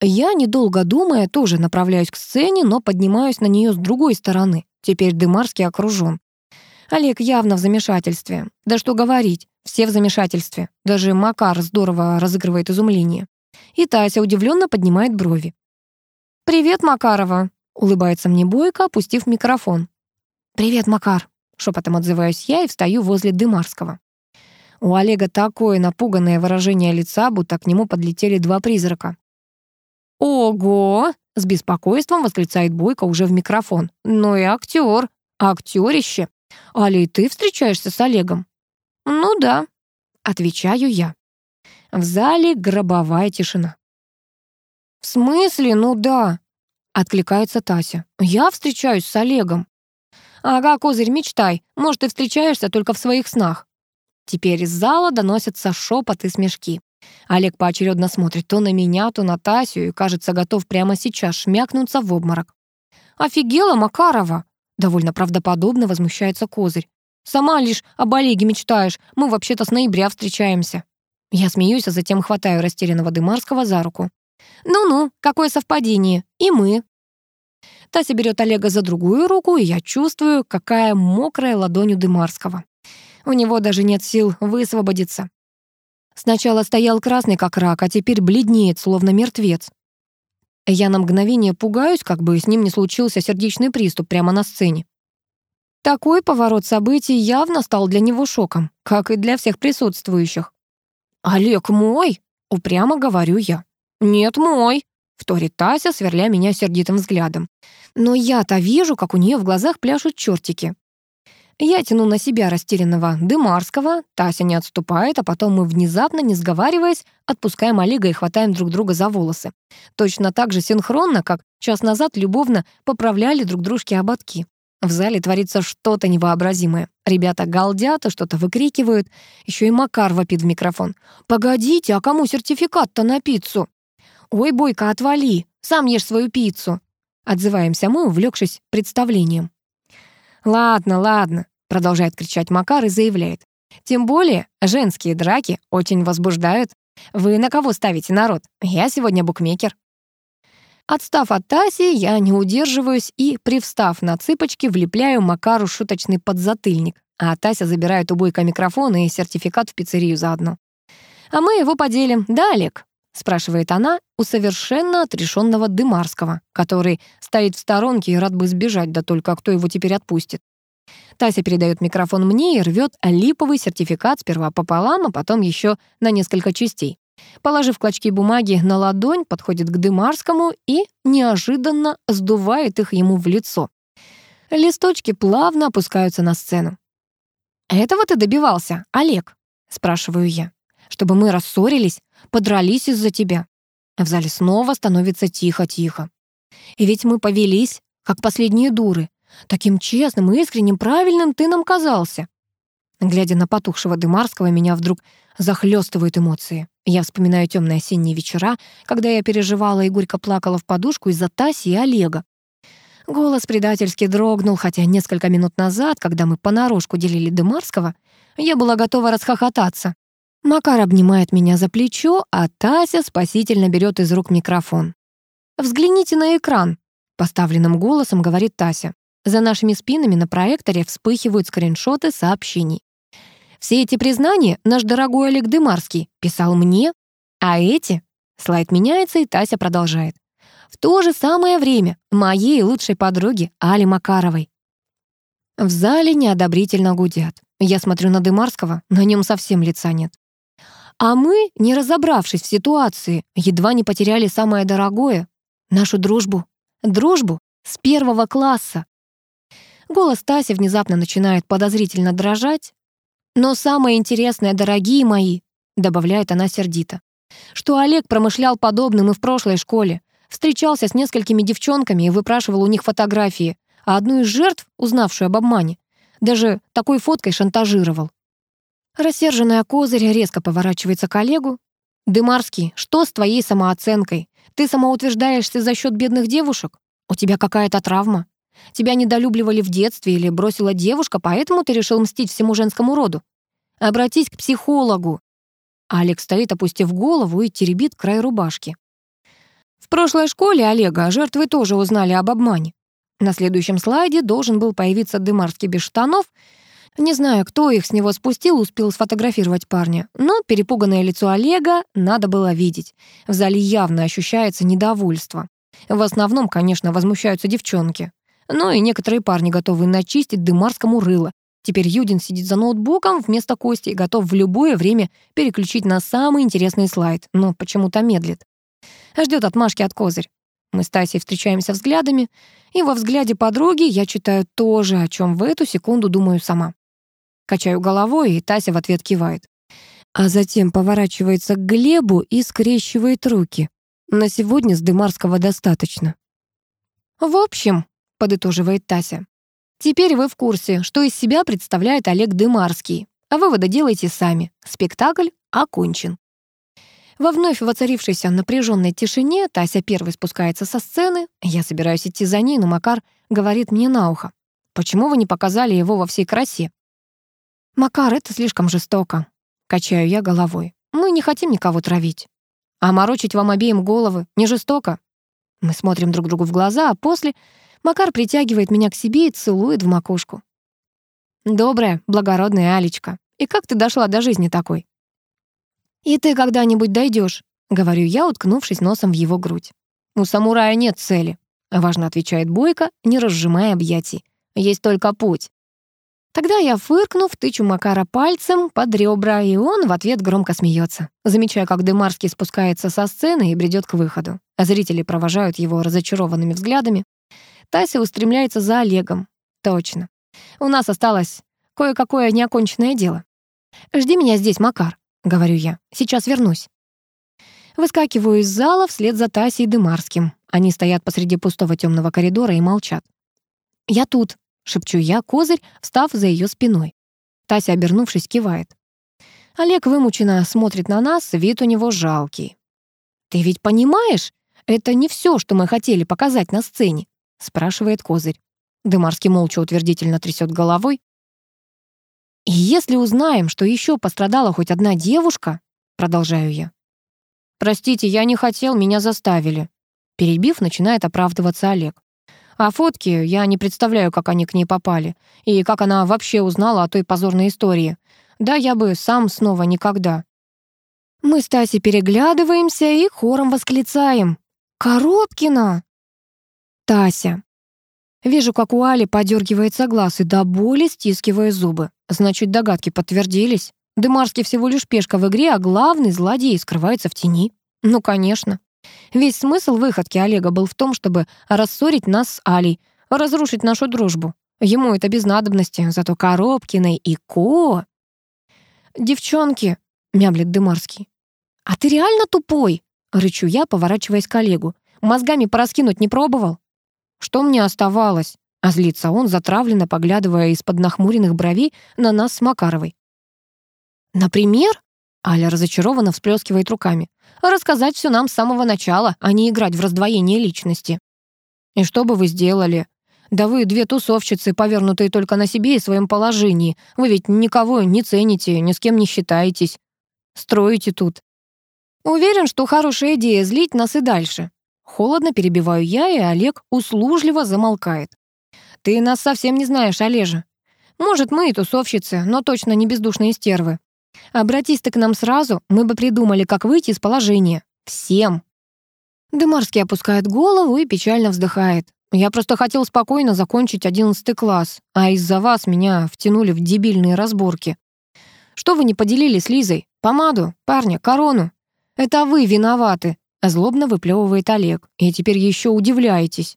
Я, недолго думая, тоже направляюсь к сцене, но поднимаюсь на нее с другой стороны. Теперь Дымарский окружен. Олег явно в замешательстве. Да что говорить, все в замешательстве. Даже Макар здорово разыгрывает изумление. И Тася удивленно поднимает брови. «Привет, Макарова!» Улыбается мне Бойко, опустив микрофон. «Привет, Макар!» Шепотом отзываюсь я и встаю возле Дымарского. У Олега такое напуганное выражение лица, будто к нему подлетели два призрака. «Ого!» — с беспокойством восклицает Бойко уже в микрофон. «Ну и актер, актерище! Али, ты встречаешься с Олегом?» «Ну да», — отвечаю я. В зале гробовая тишина. «В смысле? Ну да», Откликается Тася. «Я встречаюсь с Олегом». «Ага, козырь, мечтай. Может, ты встречаешься только в своих снах». Теперь из зала доносятся шепот и смешки. Олег поочередно смотрит то на меня, то на Тасю и, кажется, готов прямо сейчас шмякнуться в обморок. «Офигела, Макарова!» Довольно правдоподобно возмущается Козырь. «Сама лишь об Олеге мечтаешь. Мы вообще-то с ноября встречаемся». Я смеюсь, а затем хватаю растерянного Дымарского за руку. «Ну-ну, какое совпадение. И мы». Тася берет Олега за другую руку, и я чувствую, какая мокрая ладонь у Дымарского. У него даже нет сил высвободиться. Сначала стоял красный, как рак, а теперь бледнеет, словно мертвец. Я на мгновение пугаюсь, как бы с ним не случился сердечный приступ прямо на сцене. Такой поворот событий явно стал для него шоком, как и для всех присутствующих. «Олег мой!» — упрямо говорю я. «Нет, мой», — вторит Тася, сверля меня сердитым взглядом. Но я-то вижу, как у нее в глазах пляшут чертики. Я тяну на себя растерянного Дымарского, Тася не отступает, а потом мы, внезапно, не сговариваясь, отпускаем Олега и хватаем друг друга за волосы. Точно так же синхронно, как час назад любовно поправляли друг дружке ободки. В зале творится что-то невообразимое. Ребята галдят и что-то выкрикивают. Еще и Макар вопит в микрофон. «Погодите, а кому сертификат-то на пиццу?» «Ой, Бойко, отвали! Сам ешь свою пиццу!» Отзываемся мы, увлекшись представлением. «Ладно, ладно», — продолжает кричать Макар и заявляет. «Тем более женские драки очень возбуждают. Вы на кого ставите народ? Я сегодня букмекер». Отстав от Таси, я не удерживаюсь и, привстав на цыпочки, влепляю Макару шуточный подзатыльник, а Тася забирает у Бойко микрофон и сертификат в пиццерию заодно. А мы его поделим, да, Олег? Спрашивает она у совершенно отрешенного Дымарского, который стоит в сторонке и рад бы сбежать, да только кто его теперь отпустит. Тася передает микрофон мне и рвет липовый сертификат сперва пополам, а потом еще на несколько частей. Положив клочки бумаги на ладонь, подходит к Дымарскому и неожиданно сдувает их ему в лицо. Листочки плавно опускаются на сцену. «Этого ты добивался, Олег?» — спрашиваю я. «Чтобы мы рассорились, подрались из-за тебя. А в зале снова становится тихо-тихо. И ведь мы повелись, как последние дуры. Таким честным, искренним, правильным ты нам казался. Глядя на потухшего Дымарского, меня вдруг захлестывают эмоции. Я вспоминаю темные осенние вечера, когда я переживала и горько плакала в подушку из-за Таси и Олега. Голос предательски дрогнул, хотя несколько минут назад, когда мы понарошку делили Дымарского, я была готова расхохотаться. Макар обнимает меня за плечо, а Тася спасительно берет из рук микрофон. «Взгляните на экран», — поставленным голосом говорит Тася. За нашими спинами на проекторе вспыхивают скриншоты сообщений. Все эти признания наш дорогой Олег Дымарский писал мне, а эти... Слайд меняется, и Тася продолжает. В то же самое время моей лучшей подруги Али Макаровой. В зале неодобрительно гудят. Я смотрю на Дымарского, на нем совсем лица нет. А мы, не разобравшись в ситуации, едва не потеряли самое дорогое — нашу дружбу. Дружбу с первого класса. Голос Таси внезапно начинает подозрительно дрожать. «Но самое интересное, дорогие мои», — добавляет она сердито, что Олег промышлял подобным и в прошлой школе. Встречался с несколькими девчонками и выпрашивал у них фотографии, а одну из жертв, узнавшую об обмане, даже такой фоткой шантажировал. Рассерженная козырь резко поворачивается к Олегу. «Дымарский, что с твоей самооценкой? Ты самоутверждаешься за счет бедных девушек? У тебя какая-то травма? Тебя недолюбливали в детстве или бросила девушка, поэтому ты решил мстить всему женскому роду? Обратись к психологу». Алекс стоит, опустив голову и теребит край рубашки. В прошлой школе Олега жертвы тоже узнали об обмане. На следующем слайде должен был появиться Дымарский без штанов. Не знаю, кто их с него спустил, успел сфотографировать парня, но перепуганное лицо Олега надо было видеть. В зале явно ощущается недовольство. В основном, конечно, возмущаются девчонки. Но и некоторые парни готовы начистить Дымарскому рыло. Теперь Юдин сидит за ноутбуком вместо Кости и готов в любое время переключить на самый интересный слайд, но почему-то медлит. Ждет отмашки от козырь. Мы с Тасей встречаемся взглядами, и во взгляде подруги я читаю то же, о чем в эту секунду думаю сама. Качаю головой, и Тася в ответ кивает. А затем поворачивается к Глебу и скрещивает руки. На сегодня с Дымарского достаточно. «В общем», — подытоживает Тася, «теперь вы в курсе, что из себя представляет Олег Дымарский. А выводы делайте сами. Спектакль окончен». Во вновь воцарившейся напряженной тишине Тася первой спускается со сцены. Я собираюсь идти за ней, но Макар говорит мне на ухо. «Почему вы не показали его во всей красе?» «Макар, это слишком жестоко», — качаю я головой. «Мы не хотим никого травить. А морочить вам обеим головы не жестоко?» Мы смотрим друг другу в глаза, а после Макар притягивает меня к себе и целует в макушку. «Добрая, благородная Алечка, и как ты дошла до жизни такой?» «И ты когда-нибудь дойдешь, говорю я, уткнувшись носом в его грудь. «У самурая нет цели», — важно отвечает Бойко, не разжимая объятий. «Есть только путь». Тогда я, фыркнув, тычу Макара пальцем под ребра, и он в ответ громко смеется. Замечая, как Демарский спускается со сцены и бредет к выходу. А зрители провожают его разочарованными взглядами. Тася устремляется за Олегом. Точно. У нас осталось кое-какое неоконченное дело. «Жди меня здесь, Макар», говорю я. «Сейчас вернусь». Выскакиваю из зала вслед за Тасей и Дымарским. Они стоят посреди пустого темного коридора и молчат. «Я тут», — шепчу я, козырь, встав за ее спиной. Тася, обернувшись, кивает. Олег вымученно смотрит на нас, вид у него жалкий. «Ты ведь понимаешь, это не все, что мы хотели показать на сцене?» — спрашивает козырь. Дымарский молча утвердительно трясет головой. «И если узнаем, что еще пострадала хоть одна девушка», — продолжаю я. «Простите, я не хотел, меня заставили». Перебив, начинает оправдываться Олег. А фотки я не представляю, как они к ней попали, и как она вообще узнала о той позорной истории. Да, я бы сам снова никогда. Мы с Тасей переглядываемся и хором восклицаем. «Коробкина!» Тася. Вижу, как у Али подергивается глаз и до боли стискивая зубы. Значит, догадки подтвердились. Дымарский всего лишь пешка в игре, а главный злодей скрывается в тени. Ну, конечно. Весь смысл выходки Олега был в том, чтобы рассорить нас с Алей, разрушить нашу дружбу. Ему это без надобности, зато Коробкиной и Ко... «Девчонки», — мямлет Дымарский. «А ты реально тупой?» — рычу я, поворачиваясь к Олегу. «Мозгами пораскинуть не пробовал?» «Что мне оставалось?» А злится он, затравленно поглядывая из-под нахмуренных бровей на нас с Макаровой. «Например?» — Аля разочарованно всплескивает руками. «Рассказать все нам с самого начала, а не играть в раздвоение личности». «И что бы вы сделали?» «Да вы две тусовщицы, повернутые только на себе и своем положении. Вы ведь никого не цените, ни с кем не считаетесь. Строите тут». «Уверен, что хорошая идея злить нас и дальше». Холодно перебиваю я, и Олег услужливо замолкает. «Ты нас совсем не знаешь, Олежа. Может, мы и тусовщицы, но точно не бездушные стервы. Обратись ты к нам сразу, мы бы придумали, как выйти из положения. Всем. Дымарский опускает голову и печально вздыхает. Я просто хотел спокойно закончить одиннадцатый класс, а из-за вас меня втянули в дебильные разборки. Что вы не поделили с Лизой? Помаду, парня, корону? Это вы виноваты, злобно выплевывает Олег. И теперь еще удивляетесь.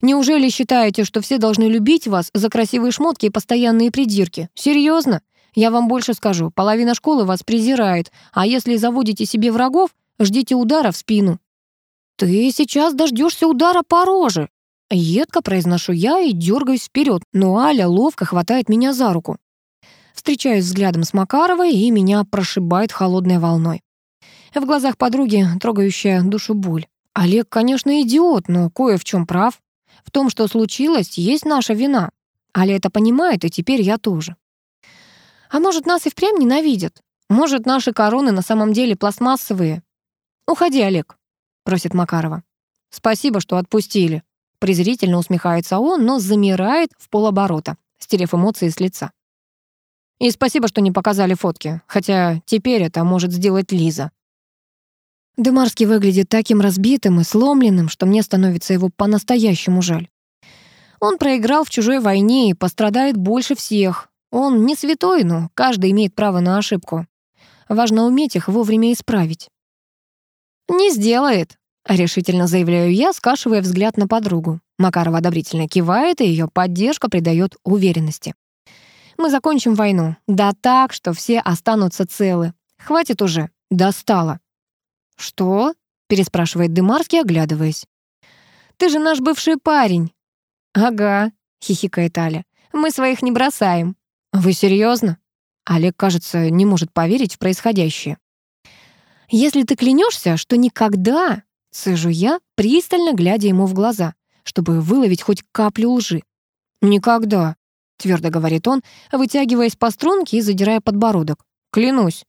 Неужели считаете, что все должны любить вас за красивые шмотки и постоянные придирки? Серьезно? Я вам больше скажу, половина школы вас презирает, а если заводите себе врагов, ждите удара в спину». «Ты сейчас дождешься удара по роже!» Едко произношу я и дергаюсь вперед, но Аля ловко хватает меня за руку. Встречаюсь взглядом с Макаровой, и меня прошибает холодной волной. В глазах подруги трогающая душу боль. Олег, конечно, идиот, но кое в чем прав. В том, что случилось, есть наша вина. Аля это понимает, и теперь я тоже. А может, нас и впрямь ненавидят? Может, наши короны на самом деле пластмассовые? Уходи, Олег, просит Макарова. Спасибо, что отпустили. Презрительно усмехается он, но замирает в полоборота, стерев эмоции с лица. И спасибо, что не показали фотки, хотя теперь это может сделать Лиза. Демарский выглядит таким разбитым и сломленным, что мне становится его по-настоящему жаль. Он проиграл в чужой войне и пострадает больше всех, он не святой, но каждый имеет право на ошибку. Важно уметь их вовремя исправить. «Не сделает», — решительно заявляю я, скашивая взгляд на подругу. Макарова одобрительно кивает, и ее поддержка придает уверенности. «Мы закончим войну. Да так, что все останутся целы. Хватит уже. Достало». «Что?» — переспрашивает Дымарский, оглядываясь. «Ты же наш бывший парень». «Ага», — хихикает Аля. «Мы своих не бросаем». «Вы серьезно? Олег, кажется, не может поверить в происходящее. «Если ты клянешься, что никогда...» — цежу я, пристально глядя ему в глаза, чтобы выловить хоть каплю лжи. «Никогда», — твердо говорит он, вытягиваясь по струнке и задирая подбородок. «Клянусь».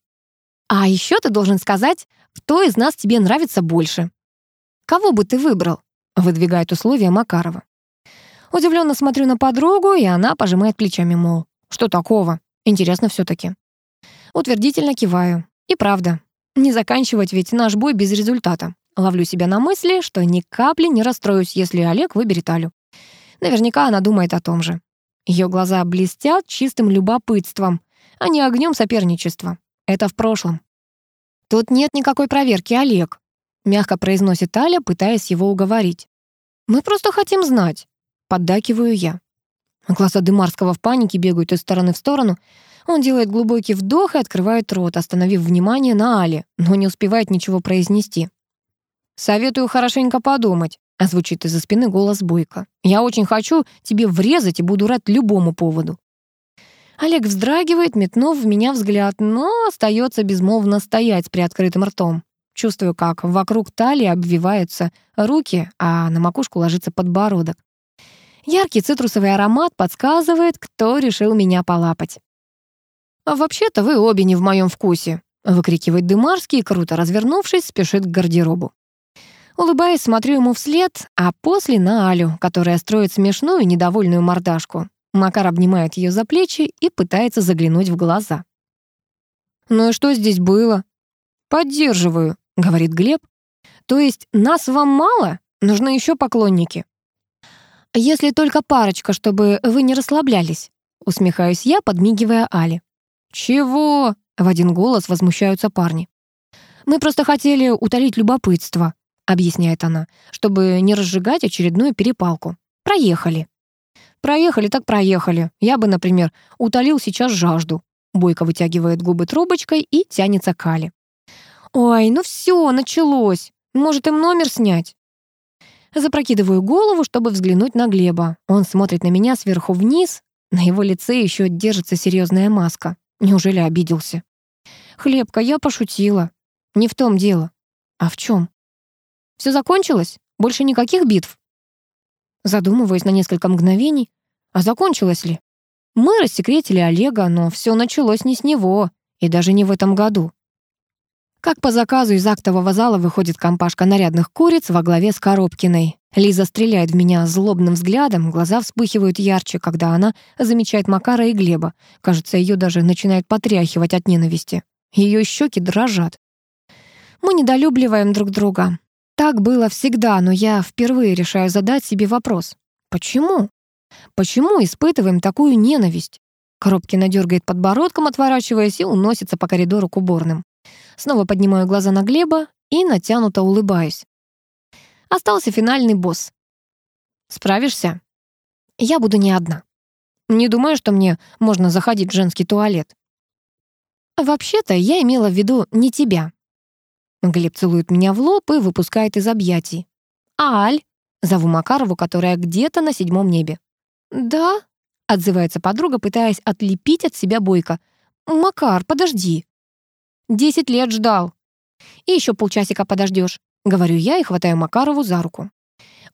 «А еще ты должен сказать, кто из нас тебе нравится больше». «Кого бы ты выбрал?» — выдвигает условия Макарова. Удивленно смотрю на подругу, и она пожимает плечами, мол, что такого? Интересно все таки Утвердительно киваю. И правда, не заканчивать ведь наш бой без результата. Ловлю себя на мысли, что ни капли не расстроюсь, если Олег выберет Алю. Наверняка она думает о том же. Ее глаза блестят чистым любопытством, а не огнем соперничества. Это в прошлом. «Тут нет никакой проверки, Олег», — мягко произносит Аля, пытаясь его уговорить. «Мы просто хотим знать», — поддакиваю я. Глаза Дымарского в панике бегают из стороны в сторону. Он делает глубокий вдох и открывает рот, остановив внимание на Але, но не успевает ничего произнести. «Советую хорошенько подумать», — озвучит из-за спины голос Бойко. «Я очень хочу тебе врезать и буду рад любому поводу». Олег вздрагивает, метнув в меня взгляд, но остается безмолвно стоять с приоткрытым ртом. Чувствую, как вокруг талии обвиваются руки, а на макушку ложится подбородок. Яркий цитрусовый аромат подсказывает, кто решил меня полапать. «А вообще-то вы обе не в моем вкусе», — выкрикивает Дымарский круто развернувшись, спешит к гардеробу. Улыбаясь, смотрю ему вслед, а после на Алю, которая строит смешную недовольную мордашку. Макар обнимает ее за плечи и пытается заглянуть в глаза. «Ну и что здесь было?» «Поддерживаю», — говорит Глеб. «То есть нас вам мало? Нужны еще поклонники?» «Если только парочка, чтобы вы не расслаблялись», усмехаюсь я, подмигивая Али. «Чего?» — в один голос возмущаются парни. «Мы просто хотели утолить любопытство», — объясняет она, «чтобы не разжигать очередную перепалку. Проехали». «Проехали так проехали. Я бы, например, утолил сейчас жажду». Бойко вытягивает губы трубочкой и тянется к Али. «Ой, ну все, началось. Может, им номер снять?» Запрокидываю голову, чтобы взглянуть на Глеба. Он смотрит на меня сверху вниз. На его лице еще держится серьезная маска. Неужели обиделся? «Хлебка, я пошутила. Не в том дело. А в чем? Все закончилось? Больше никаких битв?» Задумываюсь на несколько мгновений. А закончилось ли? Мы рассекретили Олега, но все началось не с него, и даже не в этом году. Как по заказу из актового зала выходит компашка нарядных куриц во главе с Коробкиной. Лиза стреляет в меня злобным взглядом, глаза вспыхивают ярче, когда она замечает Макара и Глеба. Кажется, ее даже начинает потряхивать от ненависти. Ее щеки дрожат. Мы недолюбливаем друг друга. Так было всегда, но я впервые решаю задать себе вопрос. Почему? Почему испытываем такую ненависть? Коробкина дергает подбородком, отворачиваясь, и уносится по коридору к уборным. Снова поднимаю глаза на Глеба и натянуто улыбаюсь. Остался финальный босс. Справишься? Я буду не одна. Не думаю, что мне можно заходить в женский туалет. Вообще-то я имела в виду не тебя. Глеб целует меня в лоб и выпускает из объятий. «Аль!» — зову Макарову, которая где-то на седьмом небе. «Да?» — отзывается подруга, пытаясь отлепить от себя Бойко. «Макар, подожди». «Десять лет ждал». «И еще полчасика подождешь», — говорю я и хватаю Макарову за руку.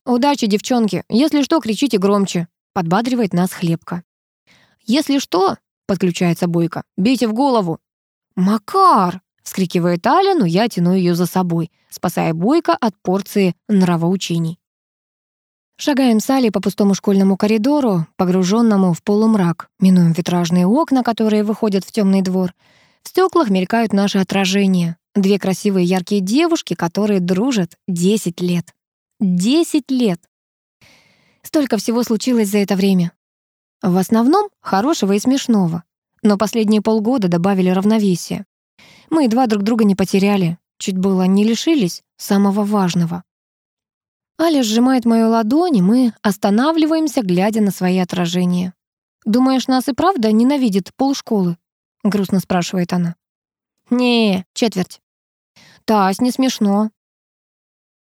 «Удачи, девчонки. Если что, кричите громче», — подбадривает нас Хлебка. «Если что», — подключается Бойко, — «бейте в голову». «Макар!» — вскрикивает Аля, но я тяну ее за собой, спасая Бойко от порции нравоучений. Шагаем с Али по пустому школьному коридору, погруженному в полумрак, минуем витражные окна, которые выходят в темный двор. В стеклах мелькают наши отражения. Две красивые яркие девушки, которые дружат 10 лет. 10 лет! Столько всего случилось за это время. В основном хорошего и смешного. Но последние полгода добавили равновесия. Мы едва друг друга не потеряли, чуть было не лишились самого важного. Аля сжимает мою ладонь, и мы останавливаемся, глядя на свои отражения. «Думаешь, нас и правда ненавидит полшколы?» — грустно спрашивает она. «Не, четверть». «Тась, не смешно».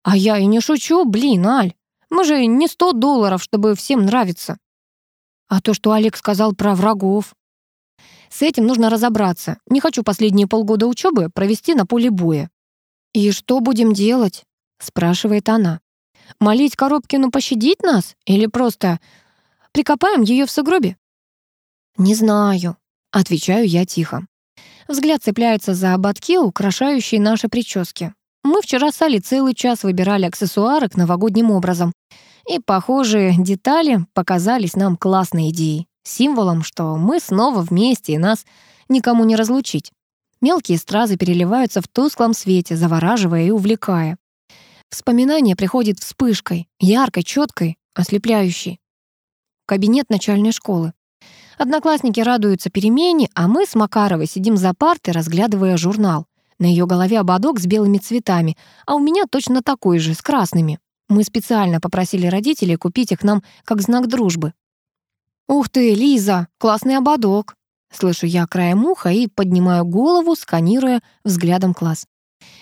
«А я и не шучу, блин, Аль. Мы же не сто долларов, чтобы всем нравиться». «А то, что Олег сказал про врагов?» «С этим нужно разобраться. Не хочу последние полгода учебы провести на поле боя». «И что будем делать?» — спрашивает она. Молить Коробкину пощадить нас или просто прикопаем ее в сугробе? Не знаю, отвечаю я тихо. Взгляд цепляется за ободки, украшающие наши прически. Мы вчера с Али целый час выбирали аксессуары к новогодним образом. И похожие детали показались нам классной идеей, символом, что мы снова вместе и нас никому не разлучить. Мелкие стразы переливаются в тусклом свете, завораживая и увлекая. Вспоминание приходит вспышкой, яркой, четкой, ослепляющей. Кабинет начальной школы. Одноклассники радуются перемене, а мы с Макаровой сидим за партой, разглядывая журнал. На ее голове ободок с белыми цветами, а у меня точно такой же, с красными. Мы специально попросили родителей купить их нам как знак дружбы. «Ух ты, Лиза, классный ободок!» Слышу я краем уха и поднимаю голову, сканируя взглядом класс.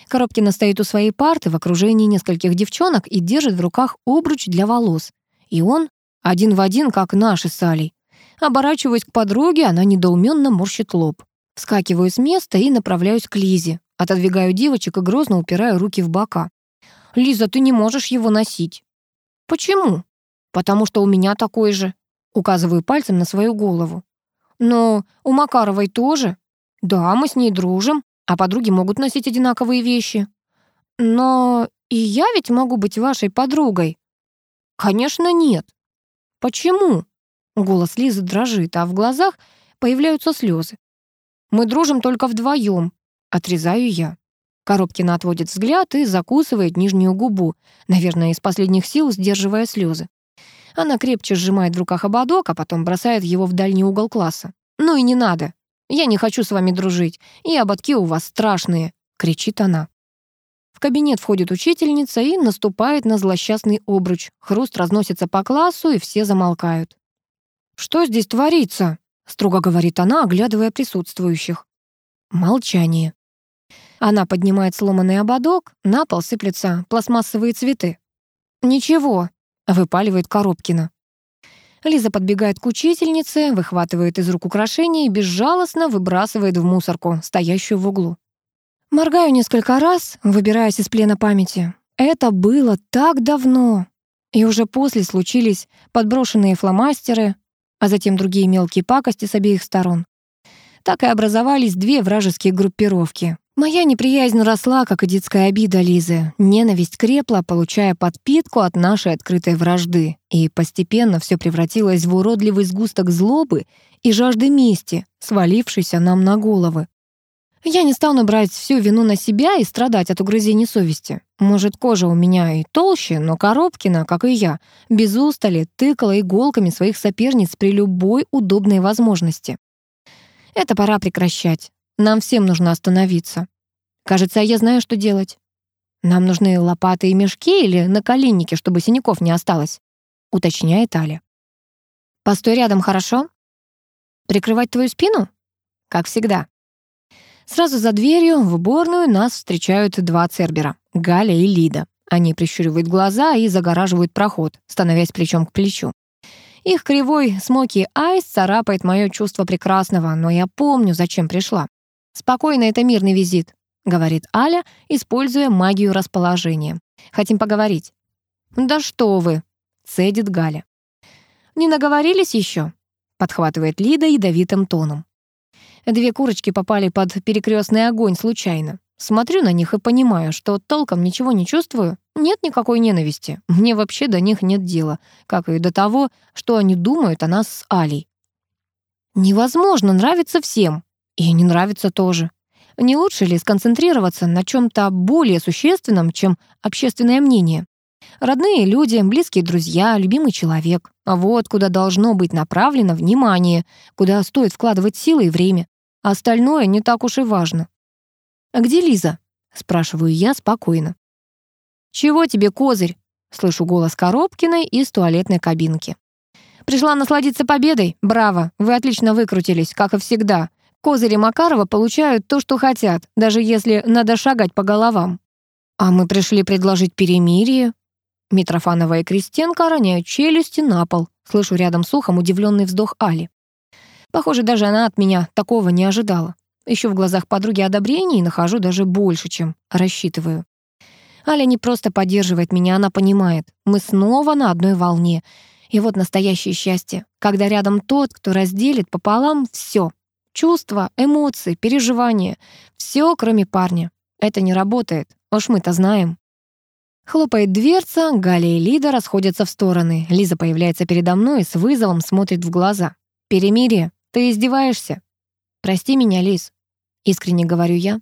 Коробкина стоит у своей парты в окружении нескольких девчонок и держит в руках обруч для волос. И он один в один, как наши с Алей. Оборачиваясь к подруге, она недоуменно морщит лоб. Вскакиваю с места и направляюсь к Лизе. Отодвигаю девочек и грозно упираю руки в бока. «Лиза, ты не можешь его носить». «Почему?» «Потому что у меня такой же». Указываю пальцем на свою голову. «Но у Макаровой тоже?» «Да, мы с ней дружим а подруги могут носить одинаковые вещи. Но и я ведь могу быть вашей подругой. Конечно, нет. Почему? Голос Лизы дрожит, а в глазах появляются слезы. Мы дружим только вдвоем, отрезаю я. Коробкина отводит взгляд и закусывает нижнюю губу, наверное, из последних сил сдерживая слезы. Она крепче сжимает в руках ободок, а потом бросает его в дальний угол класса. «Ну и не надо. «Я не хочу с вами дружить, и ободки у вас страшные», — кричит она. В кабинет входит учительница и наступает на злосчастный обруч. Хруст разносится по классу, и все замолкают. «Что здесь творится?» — строго говорит она, оглядывая присутствующих. Молчание. Она поднимает сломанный ободок, на пол сыплются пластмассовые цветы. «Ничего», — выпаливает Коробкина. Лиза подбегает к учительнице, выхватывает из рук украшение и безжалостно выбрасывает в мусорку, стоящую в углу. Моргаю несколько раз, выбираясь из плена памяти. Это было так давно. И уже после случились подброшенные фломастеры, а затем другие мелкие пакости с обеих сторон. Так и образовались две вражеские группировки. Моя неприязнь росла, как и детская обида Лизы. Ненависть крепла, получая подпитку от нашей открытой вражды. И постепенно все превратилось в уродливый сгусток злобы и жажды мести, свалившейся нам на головы. Я не стану брать всю вину на себя и страдать от угрызений совести. Может, кожа у меня и толще, но Коробкина, как и я, без устали тыкала иголками своих соперниц при любой удобной возможности. Это пора прекращать. Нам всем нужно остановиться. Кажется, я знаю, что делать. Нам нужны лопаты и мешки или наколенники, чтобы синяков не осталось, уточняет Аля. Постой рядом, хорошо? Прикрывать твою спину? Как всегда. Сразу за дверью в уборную нас встречают два цербера — Галя и Лида. Они прищуривают глаза и загораживают проход, становясь плечом к плечу. Их кривой смоки айс царапает мое чувство прекрасного, но я помню, зачем пришла. «Спокойно, это мирный визит», — говорит Аля, используя магию расположения. «Хотим поговорить». «Да что вы», — цедит Галя. «Не наговорились еще?» — подхватывает Лида ядовитым тоном. Две курочки попали под перекрестный огонь случайно. Смотрю на них и понимаю, что толком ничего не чувствую. Нет никакой ненависти. Мне вообще до них нет дела, как и до того, что они думают о нас с Алей. Невозможно нравиться всем, и не нравится тоже. Не лучше ли сконцентрироваться на чем-то более существенном, чем общественное мнение? Родные люди, близкие друзья, любимый человек. Вот куда должно быть направлено внимание, куда стоит вкладывать силы и время. Остальное не так уж и важно. «А где Лиза?» — спрашиваю я спокойно. «Чего тебе, козырь?» — слышу голос Коробкиной из туалетной кабинки. «Пришла насладиться победой? Браво! Вы отлично выкрутились, как и всегда. Козыри Макарова получают то, что хотят, даже если надо шагать по головам. А мы пришли предложить перемирие. Митрофанова и Кристенко роняют челюсти на пол. Слышу рядом с ухом удивленный вздох Али. Похоже, даже она от меня такого не ожидала. Ищу в глазах подруги одобрение и нахожу даже больше, чем рассчитываю. Аля не просто поддерживает меня, она понимает. Мы снова на одной волне. И вот настоящее счастье, когда рядом тот, кто разделит пополам все, Чувства, эмоции, переживания. Все, кроме парня. Это не работает. Уж мы-то знаем. Хлопает дверца, Галя и Лида расходятся в стороны. Лиза появляется передо мной и с вызовом смотрит в глаза. «Перемирие, ты издеваешься?» «Прости меня, Лиз», — искренне говорю я.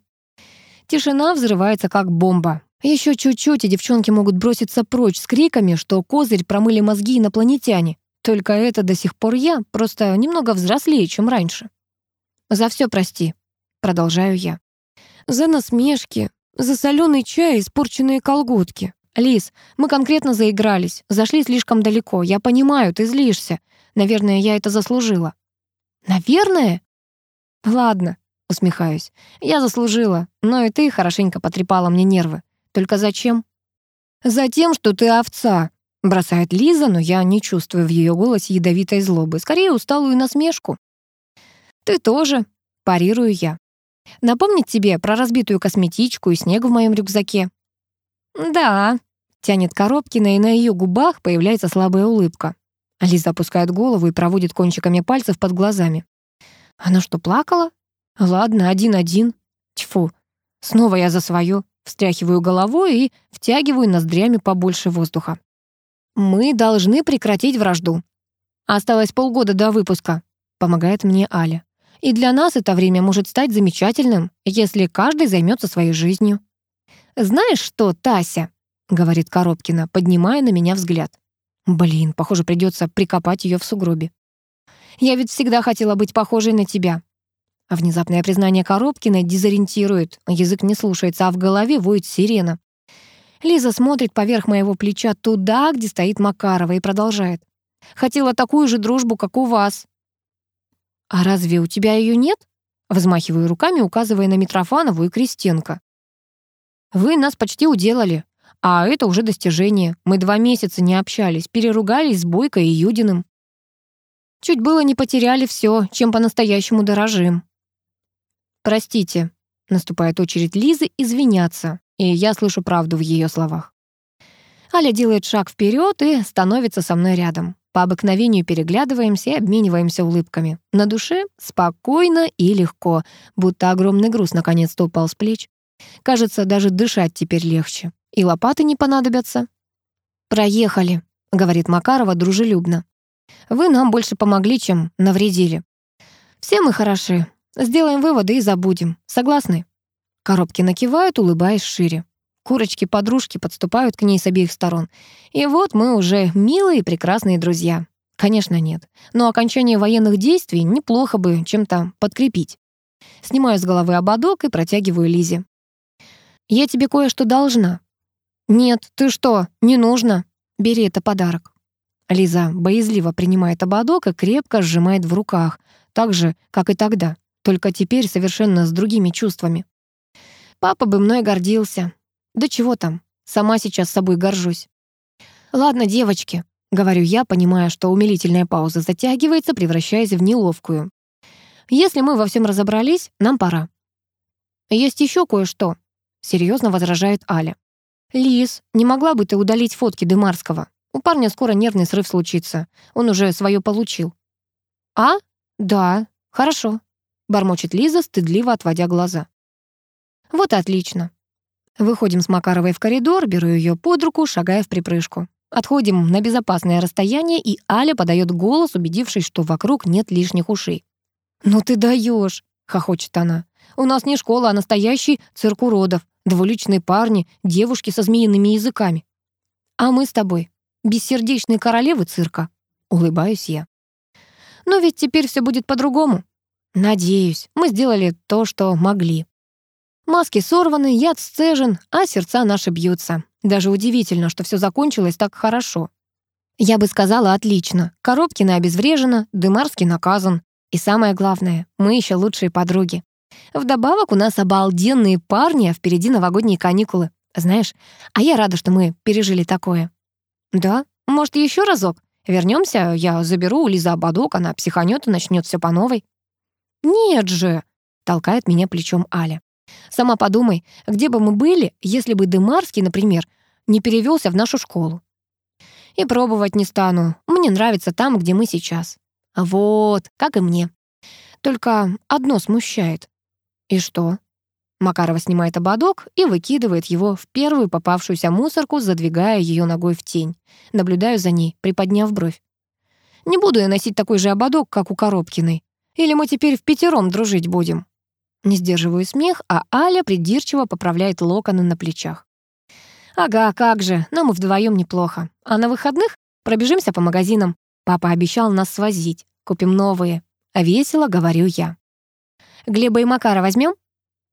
Тишина взрывается, как бомба. Еще чуть-чуть, и девчонки могут броситься прочь с криками, что козырь промыли мозги инопланетяне. Только это до сих пор я, просто немного взрослее, чем раньше. «За все прости», — продолжаю я. «За насмешки, за соленый чай и испорченные колготки. Лис, мы конкретно заигрались, зашли слишком далеко. Я понимаю, ты злишься. Наверное, я это заслужила». «Наверное?» «Ладно», — усмехаюсь. «Я заслужила, но и ты хорошенько потрепала мне нервы. Только зачем?» «Затем, что ты овца», — бросает Лиза, но я не чувствую в ее голосе ядовитой злобы, скорее усталую насмешку. «Ты тоже», — парирую я. «Напомнить тебе про разбитую косметичку и снег в моем рюкзаке?» «Да», — тянет Коробкина, и на ее губах появляется слабая улыбка. Лиза опускает голову и проводит кончиками пальцев под глазами. «Она что, плакала? Ладно, один-один. Тьфу, снова я за свое. Встряхиваю головой и втягиваю ноздрями побольше воздуха. «Мы должны прекратить вражду. Осталось полгода до выпуска», — помогает мне Аля. И для нас это время может стать замечательным, если каждый займется своей жизнью. «Знаешь что, Тася?» — говорит Коробкина, поднимая на меня взгляд. «Блин, похоже, придется прикопать ее в сугробе. Я ведь всегда хотела быть похожей на тебя». А внезапное признание Коробкина дезориентирует. Язык не слушается, а в голове воет сирена. Лиза смотрит поверх моего плеча туда, где стоит Макарова, и продолжает. «Хотела такую же дружбу, как у вас. «А разве у тебя ее нет?» Взмахиваю руками, указывая на Митрофанову и Крестенко. «Вы нас почти уделали. А это уже достижение. Мы два месяца не общались, переругались с Бойко и Юдиным. Чуть было не потеряли все, чем по-настоящему дорожим. «Простите», — наступает очередь Лизы извиняться, и я слышу правду в ее словах. Аля делает шаг вперед и становится со мной рядом. По обыкновению переглядываемся и обмениваемся улыбками. На душе спокойно и легко, будто огромный груз наконец-то упал с плеч. Кажется, даже дышать теперь легче. И лопаты не понадобятся. «Проехали», — говорит Макарова дружелюбно. «Вы нам больше помогли, чем навредили. Все мы хороши. Сделаем выводы и забудем. Согласны?» Коробки накивают, улыбаясь шире. Курочки-подружки подступают к ней с обеих сторон. И вот мы уже милые и прекрасные друзья. Конечно, нет. Но окончание военных действий неплохо бы чем-то подкрепить. Снимаю с головы ободок и протягиваю Лизе. «Я тебе кое-что должна». «Нет, ты что, не нужно. Бери это подарок». Лиза боязливо принимает ободок и крепко сжимает в руках, так же, как и тогда, только теперь совершенно с другими чувствами. Папа бы мной гордился, да чего там, сама сейчас собой горжусь. Ладно, девочки, говорю я, понимая, что умилительная пауза затягивается, превращаясь в неловкую. Если мы во всем разобрались, нам пора. Есть еще кое-что, серьезно возражает Аля. Лис, не могла бы ты удалить фотки Дымарского? У парня скоро нервный срыв случится. Он уже свое получил. А? Да, хорошо, бормочет Лиза, стыдливо отводя глаза. Вот отлично. Выходим с Макаровой в коридор, беру ее под руку, шагая в припрыжку. Отходим на безопасное расстояние, и Аля подает голос, убедившись, что вокруг нет лишних ушей. «Ну ты даешь, хохочет она. «У нас не школа, а настоящий цирк уродов. Двуличные парни, девушки со змеиными языками. А мы с тобой бессердечные королевы цирка», — улыбаюсь я. «Но ведь теперь все будет по-другому. Надеюсь, мы сделали то, что могли». Маски сорваны, яд сцежен, а сердца наши бьются. Даже удивительно, что все закончилось так хорошо. Я бы сказала, отлично. Коробкина обезврежена, Дымарский наказан. И самое главное, мы еще лучшие подруги. Вдобавок у нас обалденные парни, а впереди новогодние каникулы. Знаешь, а я рада, что мы пережили такое. Да, может, еще разок? Вернемся, я заберу у Лизы ободок, она психанет и начнет все по новой. Нет же, толкает меня плечом Аля. Сама подумай, где бы мы были, если бы Дымарский, например, не перевелся в нашу школу. И пробовать не стану. Мне нравится там, где мы сейчас. Вот, как и мне. Только одно смущает. И что? Макарова снимает ободок и выкидывает его в первую попавшуюся мусорку, задвигая ее ногой в тень. Наблюдаю за ней, приподняв бровь. Не буду я носить такой же ободок, как у Коробкиной. Или мы теперь в пятером дружить будем? Не сдерживаю смех, а Аля придирчиво поправляет локоны на плечах. «Ага, как же, нам и вдвоем неплохо. А на выходных пробежимся по магазинам. Папа обещал нас свозить. Купим новые. А весело, говорю я. Глеба и Макара возьмем?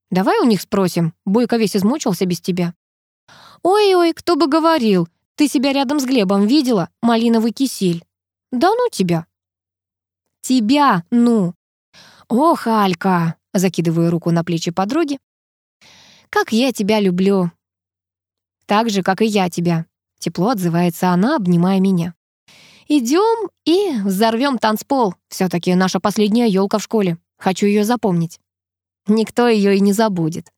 Давай у них спросим. Бойко весь измучился без тебя. Ой-ой, кто бы говорил. Ты себя рядом с Глебом видела? Малиновый кисель. Да ну тебя. Тебя, ну. Ох, Алька, Закидываю руку на плечи подруги. «Как я тебя люблю!» «Так же, как и я тебя!» Тепло отзывается она, обнимая меня. Идем и взорвем танцпол. все таки наша последняя елка в школе. Хочу ее запомнить. Никто ее и не забудет.